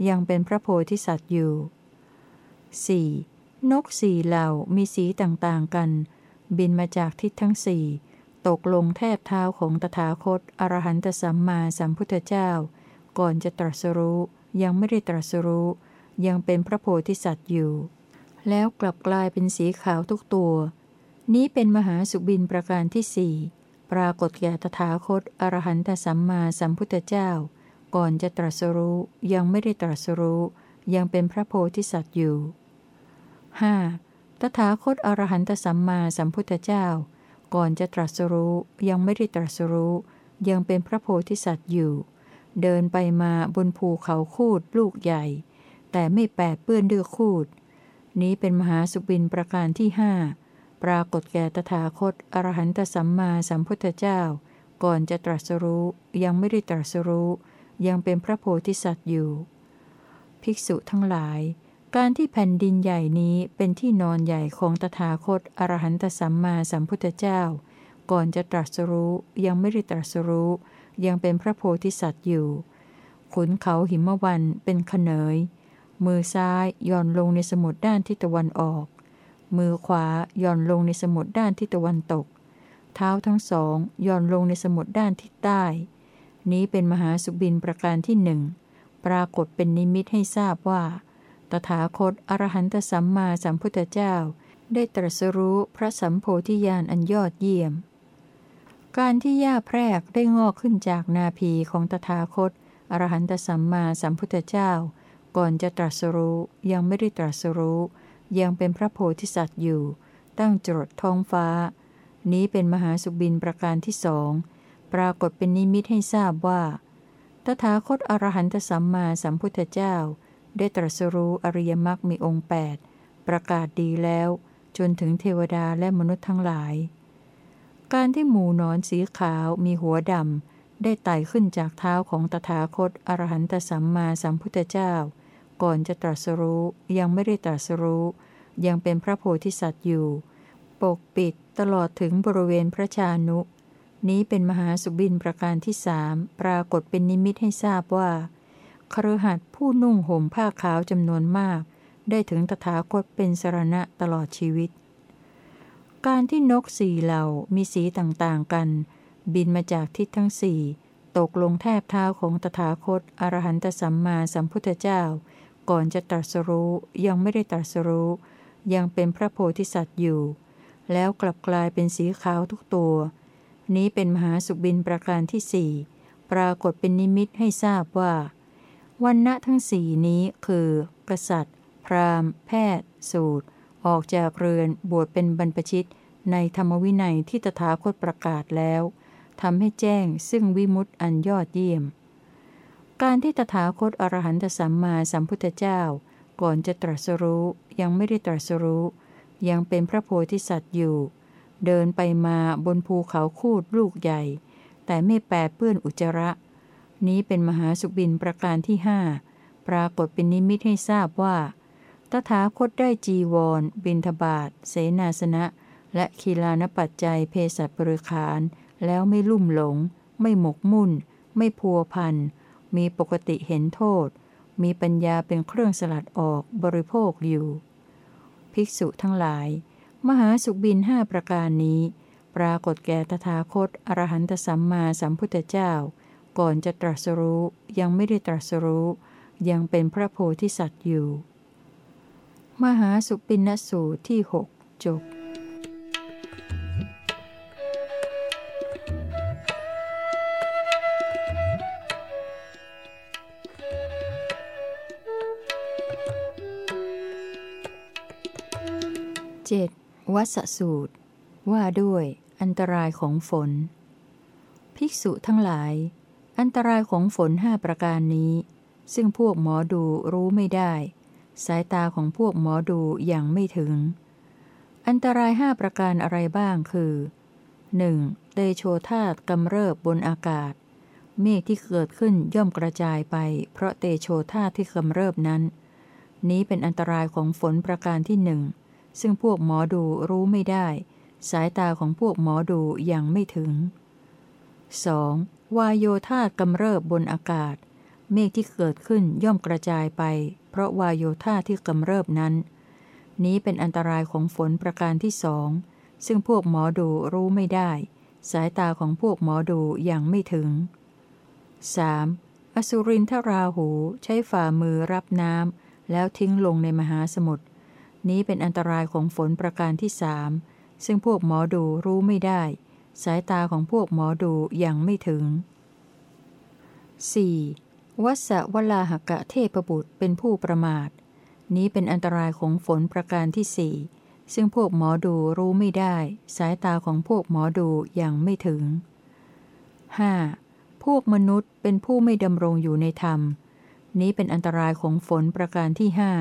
ยังเป็นพระโพธิสัตว์อยู่ 4. นกสี่เหล่ามีสีต่างๆกัน บินมาจากทิศทั้งสี่ตกลงแทบเท้าของตถาคตอรหันตสัมมาสัมพุทธเจ้า ก่อนจะตรัสรู้ยังไม่ได้ตรัสรู้ ยังเป็นพระโพธิสัตว์อยู่ แล้วกลับกลายเป็นสีขาวทุกตัว นี้เป็นมหาสุบินประการที่สี่ปรากฏแก่ตถาคตอรหันตสัมมาสัมพุทธเจ้า ก่อนจะตรัสรู้ยังไม่ได้ตรัสรู้ ยังเป็นพระโพธิสัตว์อยู่ 5. ตถาคตอรหันตสัมมาสัมพุทธเจ้า ก่อนจะตรัสรู้ยังไม่ได้ตรัสรู้ ยังเป็นพระโพธิสัตว์อยู่ เดินไปมาบนภูเขาคูดลูกใหญ่ แต่ไม่แปดเปื้อนด้วยคูด นี้เป็นมหาสุบินประการที่ห้าปรากฏแก่ตถาคตอรหันตสัมมาสัมพุทธเจ้า ก่อนจะตรัสรู้ยังไม่ได้ตรัสรู้ ยังเป็นพระโพธิสัตว์อยู่ ภิกษุทั้งหลาย การที่แผ่นดินใหญ่นี้เป็นที่นอนใหญ่ของตถาคตอรหันตสัมมาสัมพุทธเจ้า ก่อนจะตรัสรู้ยังไม่ได้ตรัสรู้ ยังเป็นพระโพธิสัตว์อยู่ ขุนเขาหิมวันเป็นขเนย มือซ้ายย่อนลงในสมุดด้านทิศตะวันออก มือขวาย่อนลงในสมุดด้านทิศตะวันตก เท้าทั้งสองย่อนลงในสมุดด้านทิศใต้ นี้เป็นมหาสุบินประการที่หนึ่งปรากฏเป็นนิมิตให้ทราบว่า ตถาคตอรหันตสัมมาสัมพุทธเจ้า ได้ตรัสรู้พระสัมโพธิญาณอันยอดเยี่ยม การที่หญ้าแพรกได้งอกขึ้นจากนาภีของตถาคตอรหันตสัมมาสัมพุทธเจ้า ก่อนจะตรัสรู้ยังไม่ได้ตรัสรู้ ยังเป็นพระโพธิสัตว์อยู่ ตั้งจรดท้องฟ้า นี้เป็นมหาสุบินประการที่สองปรากฏเป็นนิมิตให้ทราบว่า ตถาคตอรหันตสัมมาสัมพุทธเจ้า ได้ตรัสรู้อริยมรรคมีองค์ 8 ประกาศดีแล้ว จนถึงเทวดาและมนุษย์ทั้งหลาย การที่หมูนอนสีขาวมีหัวดำได้ไต่ขึ้นจากเท้าของตถาคตอรหันตสัมมาสัมพุทธเจ้า ก่อนจะตรัสรู้ยังไม่ได้ตรัสรู้ ยังเป็นพระโพธิสัตว์อยู่ ปกปิดตลอดถึงบริเวณพระชานุ นี้เป็นมหาสุบินประการที่สามปรากฏเป็นนิมิตให้ทราบว่า ครหัสผู้นุ่งห่มผ้าขาวจำนวนมาก ได้ถึงตถาคตเป็นสรณะตลอดชีวิต การที่นกสี่เหล่ามีสีต่างๆกัน บินมาจากทิศทั้งสี่ตกลงแทบเท้าของตถาคตอรหันตสัมมาสัมพุทธเจ้า ก่อนจะตรัสรู้ยังไม่ได้ตรัสรู้ ยังเป็นพระโพธิสัตว์อยู่ แล้วกลับกลายเป็นสีขาวทุกตัว นี้เป็นมหาสุบินประการที่สี่ปรากฏเป็นนิมิตให้ทราบว่า วันณะทั้งสี่นี้คือ กษัตริย์ พราหมณ์ แพทย์ สูตร ออกจากเรือนบวชเป็นบรรพชิต ในธรรมวินัยที่ตถาคตประกาศแล้วทำให้แจ้งซึ่งวิมุตต์อันยอดเยี่ยม การที่ตถาคตอรหันตสัมมาสัมพุทธเจ้า ก่อนจะตรัสรู้ยังไม่ได้ตรัสรู้ ยังเป็นพระโพธิสัตว์อยู่ เดินไปมาบนภูเขาคูดลูกใหญ่ แต่ไม่แปดเปื้อนอุจระ นี้เป็นมหาสุบินประการที่ห้าปรากฏเป็นนิมิตให้ทราบว่า ตถาคตได้จีวร บินทบาทเสนาสนะ และคีลานปัจจัยเพศบริขาร แล้วไม่ลุ่มหลง ไม่หมกมุ่น ไม่พัวพัน มีปกติเห็นโทษ มีปัญญาเป็นเครื่องสลัดออกบริโภคอยู่ ภิกษุทั้งหลาย มหาสุบินห้าประการนี้ ปรากฏแก่ตถาคตอรหันตสัมมาสัมพุทธเจ้า ก่อนจะตรัสรู้ยังไม่ได้ตรัสรู้ ยังเป็นพระโพธิสัตว์อยู่ มหาสุปินสูตรที่หกจบ 7. วัสสูตร ว่าด้วยอันตรายของฝน ภิกษุทั้งหลาย อันตรายของฝนห้าประการนี้ ซึ่งพวกหมอดูรู้ไม่ได้ สายตาของพวกหมอดูยังไม่ถึง อันตรายห้าประการอะไรบ้างคือ 1. เตโชธาตกำเริบบนอากาศ เมฆที่เกิดขึ้นย่อมกระจายไป เพราะเตโชธาตที่กำเริบนั้น นี้เป็นอันตรายของฝนประการที่หนึ่งซึ่งพวกหมอดูรู้ไม่ได้ สายตาของพวกหมอดูยังไม่ถึง 2. วายโยธากำเริบบนอากาศ เมฆที่เกิดขึ้นย่อมกระจายไป เพราะวายโยธาที่กำเริบนั้น นี้เป็นอันตรายของฝนประการที่สองซึ่งพวกหมอดูรู้ไม่ได้ สายตาของพวกหมอดูยังไม่ถึง 3. อสุรินทราหูใช้ฝ่ามือรับน้ำแล้วทิ้งลงในมหาสมุทรนี้เป็นอันตรายของฝนประการที่สามซึ่งพวกหมอดูรู้ไม่ได้ สายตาของพวกหมอดูยังไม่ถึง 4. วัสวลาหกะเทพบุตรเป็นผู้ประมาท นี้เป็นอันตรายของฝนประการที่สี่ซึ่งพวกหมอดูรู้ไม่ได้ สายตาของพวกหมอดูยังไม่ถึง 5. พวกมนุษย์เป็นผู้ไม่ดำรงอยู่ในธรรม นี้เป็นอันตรายของฝนประการที่ห้า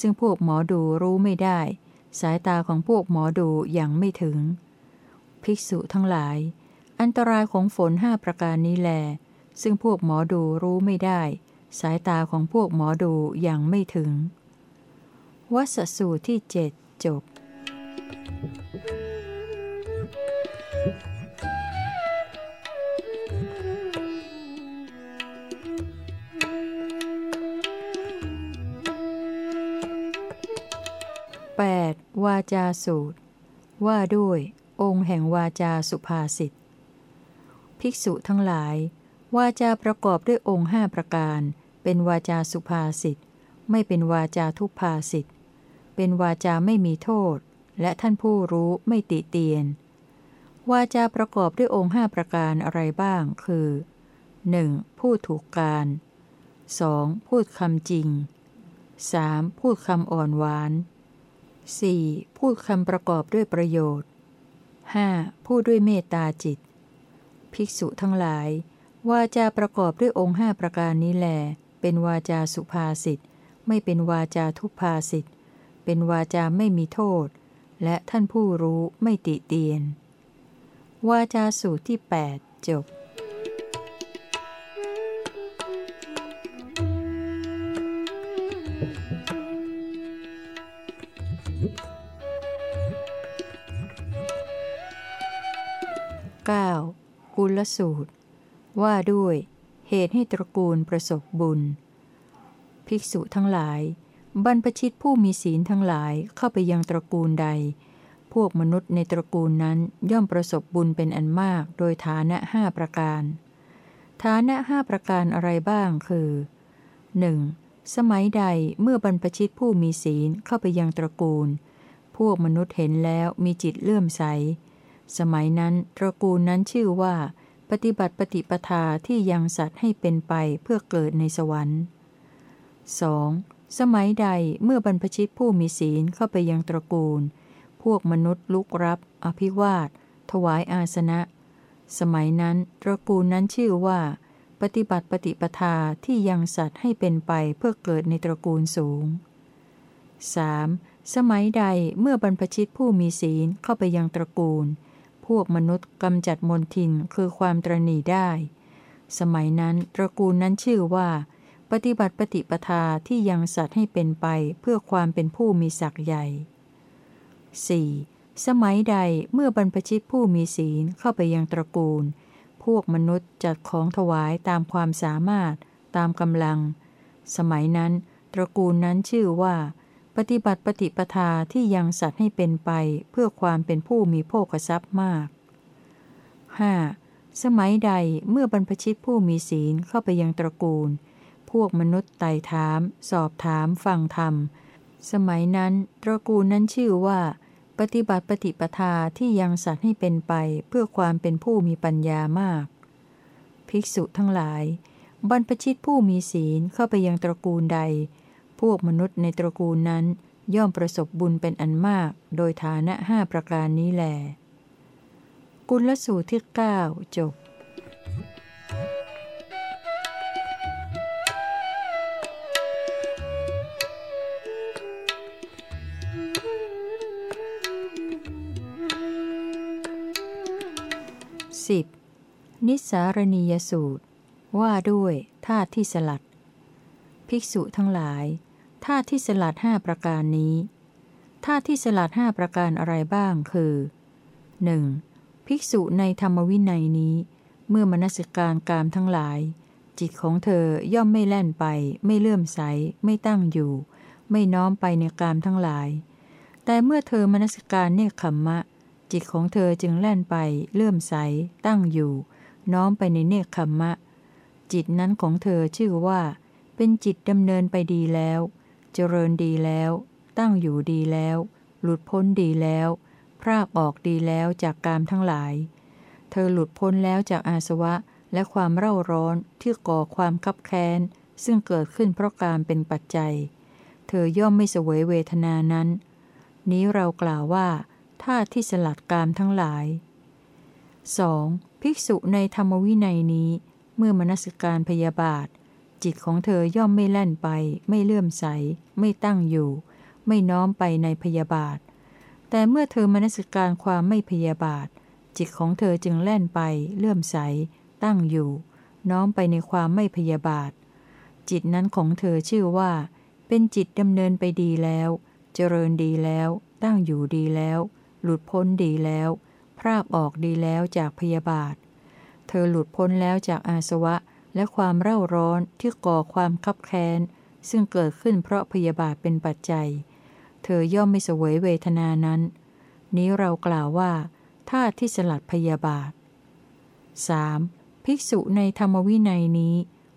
ซึ่งพวกหมอดูรู้ไม่ได้ สายตาของพวกหมอดูยังไม่ถึง ภิกษุทั้งหลาย อันตรายของฝนห้าประการนี้แล ซึ่งพวกหมอดูรู้ไม่ได้ สายตาของพวกหมอดูยังไม่ถึง วัสสูตรที่เจ็ดจบ 8. วาจาสูตร ว่าด้วย องค์แห่งวาจาสุภาษิต ภิกษุทั้งหลาย วาจาประกอบด้วยองค์ห้าประการ เป็นวาจาสุภาษิต ไม่เป็นวาจาทุพภาษิต เป็นวาจาไม่มีโทษ และท่านผู้รู้ไม่ติเตียน วาจาประกอบด้วยองค์ห้าประการอะไรบ้าง คือ 1. พูดถูกการ 2. พูดคำจริง 3. พูดคำอ่อนหวาน 4. พูดคำประกอบด้วยประโยชน์ 5. พูดด้วยเมตตาจิต ภิกษุทั้งหลาย วาจาประกอบด้วยองค์ห้าประการนี้แล เป็นวาจาสุภาษิตไม่เป็นวาจาทุพภาษิตเป็นวาจาไม่มีโทษ และท่านผู้รู้ไม่ติเตียน วาจาสูตรที่ 8 จบ 9. กุลสูตร ว่าด้วยเหตุให้ตระกูลประสบบุญ ภิกษุทั้งหลาย บรรพชิตผู้มีศีลทั้งหลายเข้าไปยังตระกูลใด พวกมนุษย์ในตระกูลนั้นย่อมประสบบุญเป็นอันมากโดยฐานะห้าประการ ฐานะห้าประการอะไรบ้างคือ 1. สมัยใดเมื่อบรรพชิตผู้มีศีลเข้าไปยังตระกูล พวกมนุษย์เห็นแล้วมีจิตเลื่อมใส สมัยนั้นตระกูลนั้นชื่อว่า ปฏิบัติปฏิปทาที่ยังสัตว์ให้เป็นไปเพื่อเกิดในสวรรค์ 2. สมัยใดเมื่อบรรพชิตผู้มีศีลเข้าไปยังตระกูล พวกมนุษย์ลุกรับ อภิวาท ถวายอาสนะ สมัยนั้นตระกูลนั้นชื่อว่า ปฏิบัติปฏิปทาที่ยังสัตว์ให้เป็นไปเพื่อเกิดในตระกูลสูง 3. สมัยใดเมื่อบรรพชิตผู้มีศีลเข้าไปยังตระกูล พวกมนุษย์กำจัดมนทินคือความตรณีได้ สมัยนั้นตระกูลนั้นชื่อว่า ปฏิบัติปฏิปทาที่ยังสัตว์ให้เป็นไปเพื่อความเป็นผู้มีศักย์ใหญ่ 4. สมัยใดเมื่อบรรพชิตผู้มีศีลเข้าไปยังตระกูล พวกมนุษย์จัดของถวายตามความสามารถ ตามกำลัง สมัยนั้น ตระกูลนั้นชื่อว่า ปฏิบัติปฏิปทาที่ยังสัตว์ให้เป็นไปเพื่อความเป็นผู้มีโภคทรัพย์มาก 5. สมัยใดเมื่อบรรพชิตผู้มีศีลเข้าไปยังตระกูล พวกมนุษย์ไต่ถาม สอบถาม ฟังธรรม สมัยนั้นตระกูลนั้นชื่อว่า ปฏิบัติปฏิปทาที่ยังสัตว์ให้เป็นไปเพื่อความเป็นผู้มีปัญญามาก ภิกษุทั้งหลาย บรรพชิตผู้มีศีลเข้าไปยังตระกูลใด วกมนุษย์ในตระกูลนั้น ย่อมประสบบุญเป็นอันมาก โดยฐานะห้าประการนี้แหลกุลสูตรที่เก้าจบสิบนิสารณียสูตร ว่าด้วยธาตุที่สลัด ภิกษุทั้งหลาย ธาตุที่สลัดห้าประการนี้ธาตุที่สลัดห้าประการอะไรบ้างคือ 1. ภิกษุในธรรมวินัยนี้ เมื่อมนสิการกามทั้งหลาย จิตของเธอย่อมไม่แล่นไป ไม่เลื่อมใส ไม่ตั้งอยู่ ไม่น้อมไปในกามทั้งหลาย แต่เมื่อเธอมนสการเนคขมมะ จิตของเธอจึงแล่นไป เลื่อมใส ตั้งอยู่ น้อมไปในเนคขมมะ จิตนั้นของเธอชื่อว่า เป็นจิตดำเนินไปดีแล้ว เจริญดีแล้ว ตั้งอยู่ดีแล้ว หลุดพ้นดีแล้ว พรากออกดีแล้วจากกามทั้งหลาย เธอหลุดพ้นแล้วจากอาสวะและความเร่าร้อนที่ก่อความคับแค้น ซึ่งเกิดขึ้นเพราะการเป็นปัจจัย เธอย่อมไม่เสวยเวทนานั้น นี้เรากล่าวว่าท่าที่สลัดกามทั้งหลาย 2. ภิกษุในธรรมวินัยนี้ เมื่อมนสิการพยาบาท จิตของเธอย่อมไม่แล่นไป ไม่เลื่อมใส ไม่ตั้งอยู่ ไม่น้อมไปในพยาบาท แต่เมื่อเธอมนสิการความไม่พยาบาท จิตของเธอจึงแล่นไป เลื่อมใส ตั้งอยู่ น้อมไปในความไม่พยาบาท จิตนั้นของเธอชื่อว่า เป็นจิตดำเนินไปดีแล้ว เจริญดีแล้ว ตั้งอยู่ดีแล้ว หลุดพ้นดีแล้ว พรากออกดีแล้วจากพยาบาท เธอหลุดพ้นแล้วจากอาสวะ และความเร่าร้อนที่ก่อความคับแค้น ซึ่งเกิดขึ้นเพราะพยาบาทเป็นปัจจัย เธอย่อมไม่เสวยเวทนานั้น นี้เรากล่าวว่าท่าที่สลัดพยาบาท 3. ภิกษุในธรรมวินัยนี้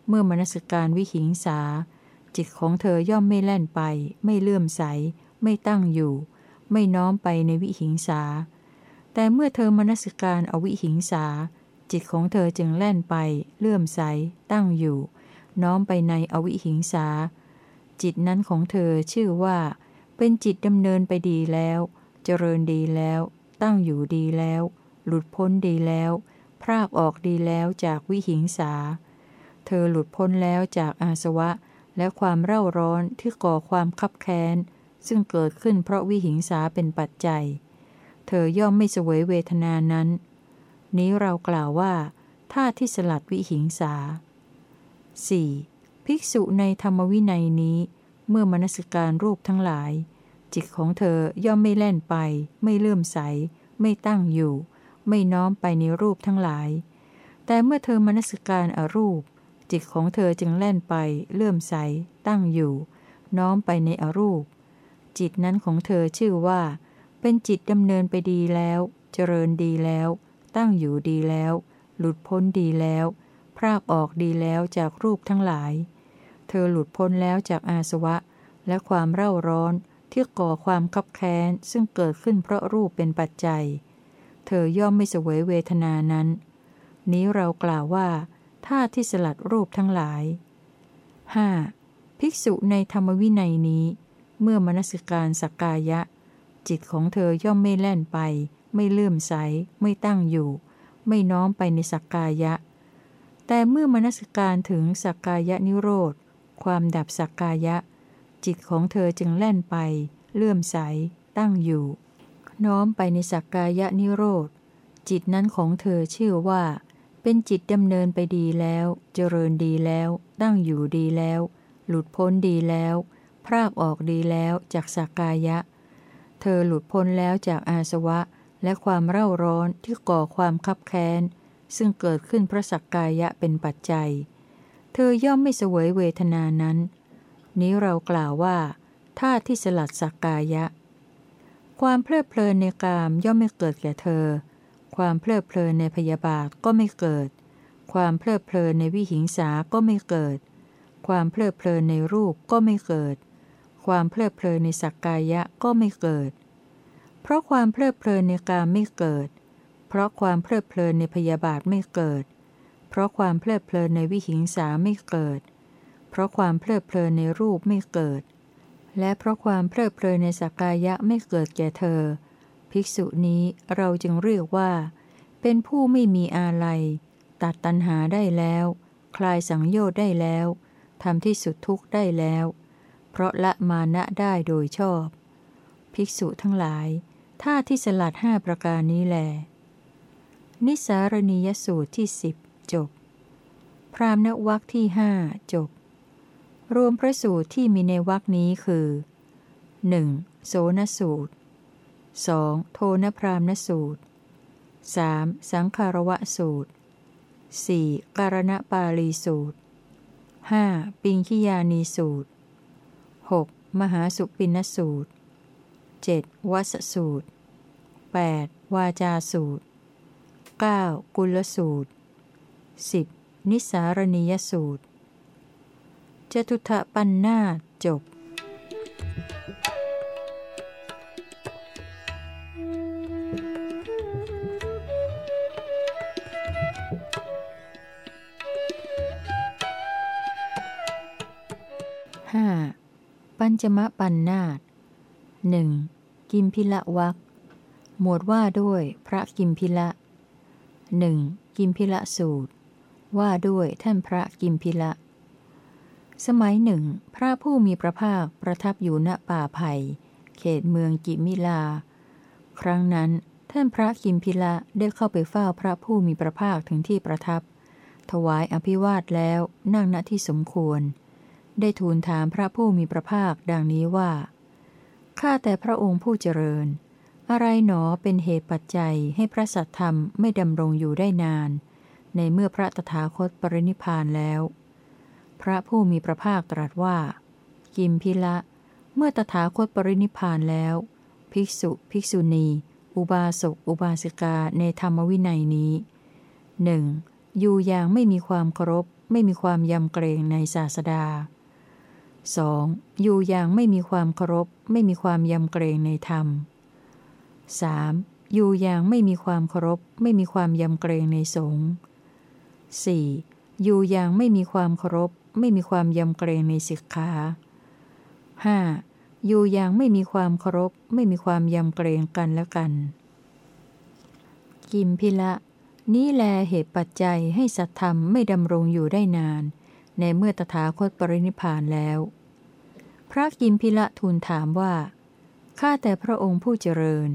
เมื่อมนสการวิหิงสา จิตของเธอย่อมไม่แล่นไป ไม่เลื่อมใส ไม่ตั้งอยู่ ไม่น้อมไปในวิหิงสา แต่เมื่อเธอมนสการอวิหิงสา จิตของเธอจึงแล่นไป เลื่อมใส ตั้งอยู่ น้อมไปในอวิหิงสา จิตนั้นของเธอชื่อว่า เป็นจิตดำเนินไปดีแล้ว เจริญดีแล้ว ตั้งอยู่ดีแล้ว หลุดพ้นดีแล้ว พรากออกดีแล้วจากวิหิงสา เธอหลุดพ้นแล้วจากอาสวะ และความเร่าร้อนที่ก่อความคับแค้น ซึ่งเกิดขึ้นเพราะวิหิงสาเป็นปัจจัย เธอย่อมไม่เสวยเวทนานั้น นี้เรากล่าวว่าท่าที่สลัดวิหิงสา 4. ภิกษุในธรรมวินัยนี้ เมื่อมนสการรูปทั้งหลาย จิตของเธอย่อมไม่แล่นไป ไม่เลื่อมใส ไม่ตั้งอยู่ ไม่น้อมไปในรูปทั้งหลาย แต่เมื่อเธอมนสการอรูป จิตของเธอจึงแล่นไป เลื่อมใส ตั้งอยู่ น้อมไปในอรูป จิตนั้นของเธอชื่อว่า เป็นจิตดำเนินไปดีแล้ว เจริญดีแล้ว ตั้งอยู่ดีแล้ว หลุดพ้นดีแล้ว พรากออกดีแล้วจากรูปทั้งหลาย เธอหลุดพ้นแล้วจากอาสวะ และความเร่าร้อนที่ก่อความคับแค้น ซึ่งเกิดขึ้นเพราะรูปเป็นปัจจัย เธอย่อมไม่เสวยเวทนานั้น นี้เรากล่าวว่าท่าที่สลัดรูปทั้งหลาย 5. ภิกษุในธรรมวินัยนี้ เมื่อมนสิการสักกายะ จิตของเธอย่อมไม่แล่นไป ไม่เลื่อมใส ไม่ตั้งอยู่ ไม่น้อมไปในสักกายะ แต่เมื่อมนสการถึงสักกายะนิโรธ ความดับสักกายะ จิตของเธอจึงแล่นไป เลื่อมใส ตั้งอยู่ น้อมไปในสักกายะนิโรธ จิตนั้นของเธอชื่อว่า เป็นจิตดำเนินไปดีแล้ว เจริญดีแล้ว ตั้งอยู่ดีแล้ว หลุดพ้นดีแล้ว พรากออกดีแล้วจากสักกายะเธอหลุดพ้นแล้วจากอาสวะ และความเร่าร้อนที่ก่อความคับแค้น ซึ่งเกิดขึ้นเพราะสักกายะเป็นปัจจัย เธอย่อมไม่เสวยเวทนานั้น นี้เรากล่าวว่าท่าที่สลัดสักกายะ ความเพลิดเพลินในกามย่อมไม่เกิดแก่เธอ ความเพลิดเพลินในพยาบาทก็ไม่เกิด ความเพลิดเพลินในวิหิงสาก็ไม่เกิด ความเพลิดเพลินในรูปก็ไม่เกิด ความเพลิดเพลินในสักกายะก็ไม่เกิด เพราะความเพลิดเพลินในกามไม่เกิด เพราะความเพลิดเพลินในพยาบาทไม่เกิด เพราะความเพลิดเพลินในวิหิงสาไม่เกิด เพราะความเพลิดเพลินในรูปไม่เกิด และเพราะความเพลิดเพลินในสักกายะไม่เกิดแก่เธอ ภิกษุนี้เราจึงเรียกว่า เป็นผู้ไม่มีอาลัย ตัดตัณหาได้แล้ว คลายสังโยชน์ได้แล้วทำที่สุดทุกข์ได้แล้ว เพราะละมานะได้โดยชอบ ภิกษุทั้งหลาย ท่าที่สลัดห้าประการนี้แล นิสารณียสูตรที่สิบจบ พรามณวักที่ห้าจบ รวมพระสูตรที่มีในวรคนี้คือ 1. โสนสูตร 2. โทนพรามณสูตร 3. สังคารวะสูตร 4. การณปาลีสูตร 5. ปิงคิยานีสูตร 6. มหาสุปินสูตร 7. วัสสูตร 8. วาจาสูตร 9. กุลสูตร 10. นิสารณียสูตรจตุทะปันนาจบห้าปัญจมะปันนาต หนึ่งกิมพิละวักหมวดว่าด้วยพระกิมพิละหนึ่งกิมพิละสูตร ว่าด้วยท่านพระกิมพิละ สมัยหนึ่ง พระผู้มีพระภาคประทับอยู่ณป่าไผ่เขตเมืองกิมิลา ครั้งนั้นท่านพระกิมพิละได้เข้าไปเฝ้าพระผู้มีพระภาคถึงที่ประทับ ถวายอภิวาทแล้วนั่งณที่สมควร ได้ทูลถามพระผู้มีพระภาคดังนี้ว่า ข้าแต่พระองค์ผู้เจริญ อะไรหนอเป็นเหตุปัจจัยให้พระสัทธรรมไม่ดำรงอยู่ได้นาน ในเมื่อพระตถาคตปรินิพานแล้ว พระผู้มีพระภาคตรัสว่า กิมพิละ เมื่อตถาคตปรินิพพานแล้ว ภิกษุ ภิกษุณี อุบาสก อุบาสิกาในธรรมวินัยนี้หนึ่งอยู่อย่างไม่มีความเคารพ ไม่มีความยำเกรงในศาสดา 2. อยู่อย่างไม่มีความเคารพไม่มีความยำเกรงในธรรม 3. อยู่อย่างไม่มีความเคารพไม่มีความยำเกรงในสงฆ์ 4. อยู่อย่างไม่มีความเคารพไม่มีความยำเกรงในสิกขา 5. อยู่อย่างไม่มีความเคารพไม่มีความยำเกรงกันและกัน กิมพิละ นี้แลเหตุปัจจัยให้สัตธรรมไม่ดำรงอยู่ได้นาน ในเมื่อตถาคตปรินิพานแล้ว พระกิมพิละทูลถามว่า ข้าแต่พระองค์ผู้เจริญ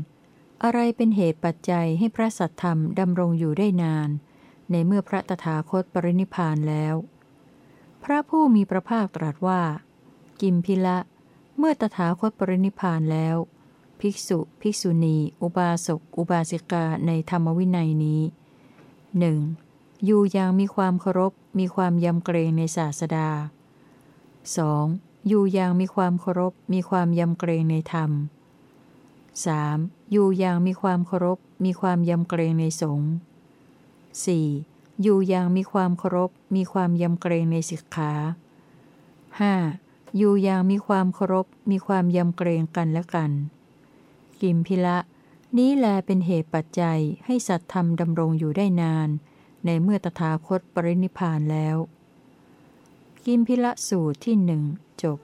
อะไรเป็นเหตุปัจจัยให้พระสัตธรรมดำรงอยู่ได้นาน ในเมื่อพระตถาคตปรินิพานแล้ว พระผู้มีพระภาคตรัสว่า กิมพิละ เมื่อตถาคตปรินิพานแล้ว ภิกษุ ภิกษุณี อุบาสก อุบาสิกาในธรรมวินัยนี้หนึ่งอยู่อย่างมีความเคารพ มีความยำเกรงในศาสดา 2. อยู่อย่างมีความเคารพ มีความยำเกรงในธรรม 3. อยู่อย่างมีความเคารพ มีความยำเกรงในสงฆ์ 4. อยู่อย่างมีความเคารพ มีความยำเกรงในสิกขา 5. อยู่อย่างมีความเคารพ มีความยำเกรงกันและกัน กิมพิละ นี้แลเป็นเหตุปัจจัยให้สัตธรรมดำรงอยู่ได้นาน ในเมื่อตถาคตปรินิพานแล้ว กิมพิละสูตรที่หนึ่งจบ